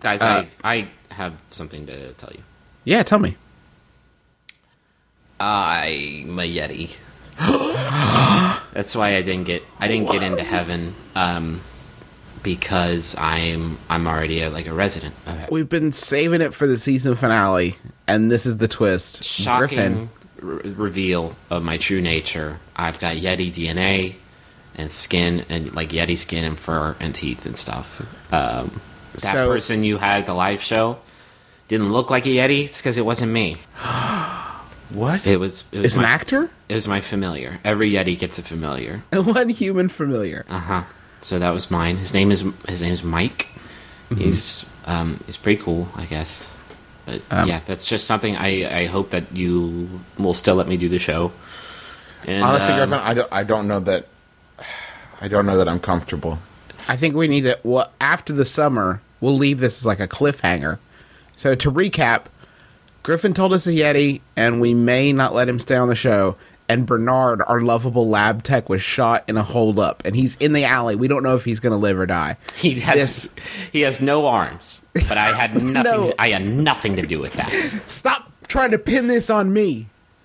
Guys, Uh, I I have something to tell you. Yeah, tell me. I'm a Yeti. That's why I didn't get I didn't get into heaven um, because I'm I'm already a, like a resident. of heaven. We've been saving it for the season finale, and this is the twist. Shocking re- reveal of my true nature. I've got Yeti DNA and skin and like Yeti skin and fur and teeth and stuff. Um, that So- person you had at the live show didn't look like a Yeti. It's because it wasn't me. What? It was. It was Is an actor? It was my familiar. Every Yeti gets a familiar. One human familiar. Uh huh. So that was mine. His name is his name is Mike. He's um he's pretty cool, I guess. But yeah, that's just something I I hope that you will still let me do the show. And, Honestly, um, Griffin, I don't, I don't know that. I don't know that I'm comfortable. I think we need to. Well, after the summer, we'll leave this as like a cliffhanger. So to recap, Griffin told us a Yeti, and we may not let him stay on the show. And Bernard, our lovable lab tech, was shot in a holdup, and he's in the alley. We don't know if he's going to live or die. he has This- he has no arms, but I had nothing. No. I had nothing to do with that. Stop trying to pin this on me.